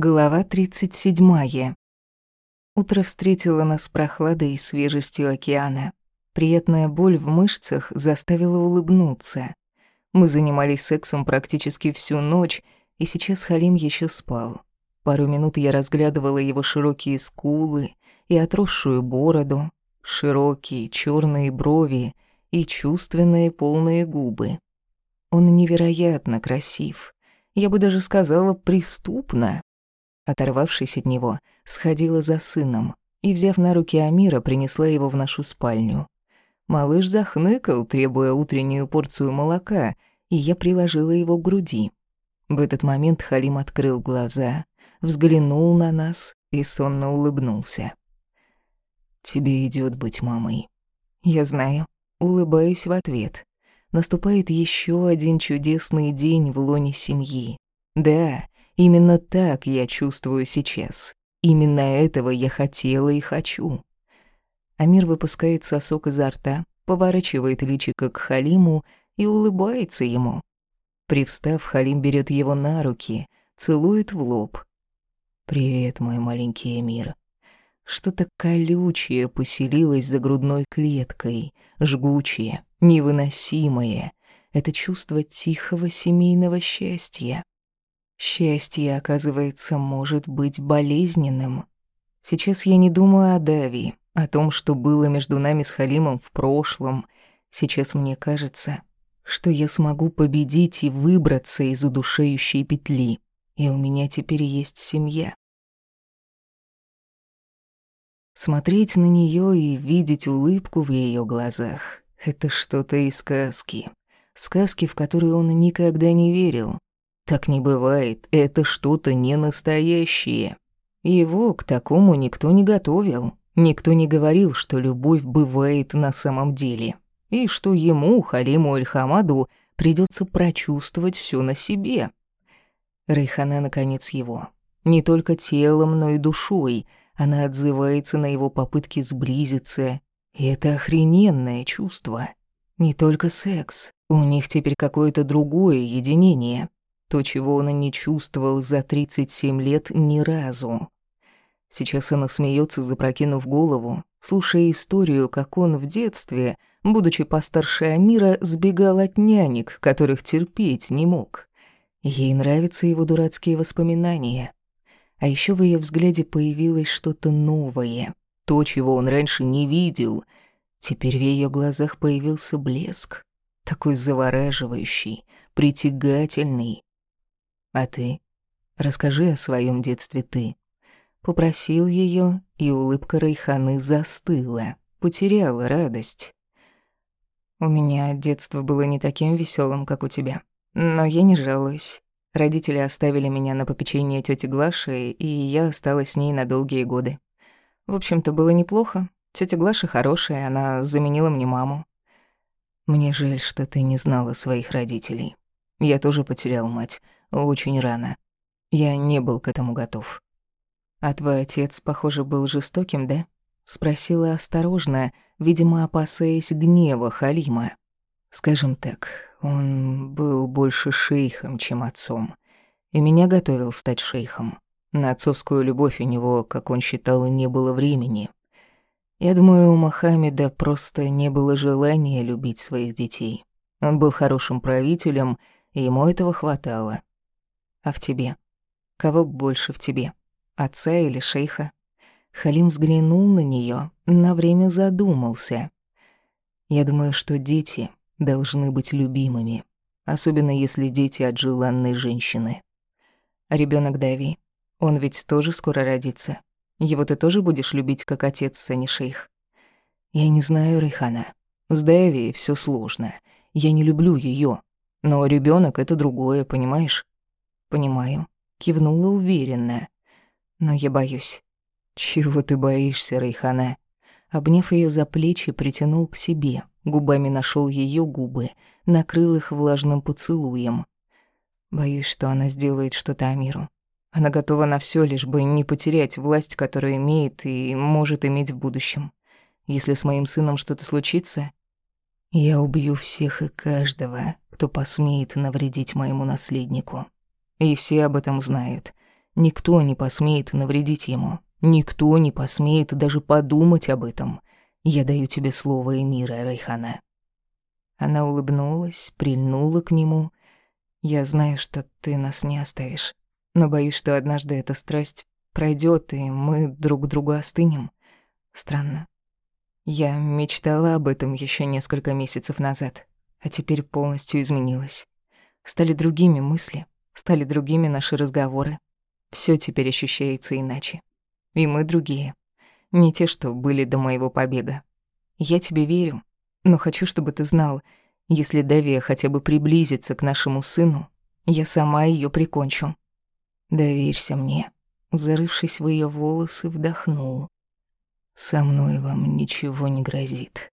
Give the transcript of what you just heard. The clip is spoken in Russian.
Глава 37. Утро встретило нас прохладой и свежестью океана. Приятная боль в мышцах заставила улыбнуться. Мы занимались сексом практически всю ночь, и сейчас Халим еще спал. Пару минут я разглядывала его широкие скулы и отросшую бороду, широкие черные брови и чувственные полные губы. Он невероятно красив. Я бы даже сказала, преступно. Оторвавшись от него, сходила за сыном и, взяв на руки Амира, принесла его в нашу спальню. Малыш захныкал, требуя утреннюю порцию молока, и я приложила его к груди. В этот момент Халим открыл глаза, взглянул на нас и сонно улыбнулся. «Тебе идет быть мамой». «Я знаю». Улыбаюсь в ответ. Наступает еще один чудесный день в лоне семьи. Да, Именно так я чувствую сейчас. Именно этого я хотела и хочу. Амир выпускает сосок изо рта, поворачивает личико к Халиму и улыбается ему. Привстав, Халим берет его на руки, целует в лоб. «Привет, мой маленький Эмир». Что-то колючее поселилось за грудной клеткой, жгучее, невыносимое. Это чувство тихого семейного счастья. Счастье, оказывается, может быть болезненным. Сейчас я не думаю о Дави, о том, что было между нами с Халимом в прошлом. Сейчас мне кажется, что я смогу победить и выбраться из удушающей петли. И у меня теперь есть семья. Смотреть на нее и видеть улыбку в ее глазах — это что-то из сказки. Сказки, в которые он никогда не верил. Так не бывает, это что-то не настоящее. Его к такому никто не готовил. Никто не говорил, что любовь бывает на самом деле. И что ему, Халиму Эльхамаду, придется прочувствовать все на себе. Рейхана, наконец, его. Не только телом, но и душой. Она отзывается на его попытки сблизиться. И это охрененное чувство. Не только секс. У них теперь какое-то другое единение то, чего он не чувствовал за 37 лет ни разу. Сейчас она смеется, запрокинув голову, слушая историю, как он в детстве, будучи постарше Амира, сбегал от нянек, которых терпеть не мог. Ей нравятся его дурацкие воспоминания. А еще в ее взгляде появилось что-то новое, то, чего он раньше не видел. Теперь в ее глазах появился блеск, такой завораживающий, притягательный, а ты? Расскажи о своем детстве ты. Попросил ее, и улыбка Райханы застыла, потеряла радость. У меня детство было не таким веселым, как у тебя. Но я не жалуюсь. Родители оставили меня на попечение тети Глаши, и я осталась с ней на долгие годы. В общем-то, было неплохо. Тетя Глаша хорошая, она заменила мне маму. Мне жаль, что ты не знала своих родителей. Я тоже потерял мать. Очень рано. Я не был к этому готов. А твой отец, похоже, был жестоким, да? Спросила осторожно, видимо, опасаясь гнева Халима. Скажем так, он был больше шейхом, чем отцом. И меня готовил стать шейхом. На отцовскую любовь у него, как он считал, не было времени. Я думаю, у Мохаммеда просто не было желания любить своих детей. Он был хорошим правителем, и ему этого хватало а в тебе. Кого больше в тебе, отца или шейха? Халим взглянул на нее, на время задумался. Я думаю, что дети должны быть любимыми, особенно если дети от желанной женщины. Ребенок Дави, он ведь тоже скоро родится. Его ты тоже будешь любить как отец, а не шейх. Я не знаю Рейхана. С Дави все сложно. Я не люблю ее, но ребенок это другое, понимаешь? «Понимаю», — кивнула уверенно. «Но я боюсь». «Чего ты боишься, Рейхана?» Обняв ее за плечи, притянул к себе, губами нашел ее губы, накрыл их влажным поцелуем. Боюсь, что она сделает что-то Амиру. Она готова на все, лишь бы не потерять власть, которую имеет и может иметь в будущем. Если с моим сыном что-то случится, я убью всех и каждого, кто посмеет навредить моему наследнику. И все об этом знают. Никто не посмеет навредить ему. Никто не посмеет даже подумать об этом. Я даю тебе слово Эмира, Райхана». Она улыбнулась, прильнула к нему. «Я знаю, что ты нас не оставишь, но боюсь, что однажды эта страсть пройдет, и мы друг к другу остынем. Странно. Я мечтала об этом еще несколько месяцев назад, а теперь полностью изменилась. Стали другими мысли, стали другими наши разговоры. Все теперь ощущается иначе. И мы другие. Не те, что были до моего побега. Я тебе верю, но хочу, чтобы ты знал, если Давия хотя бы приблизится к нашему сыну, я сама ее прикончу. Доверься мне. Зарывшись в ее волосы, вдохнул. Со мной вам ничего не грозит.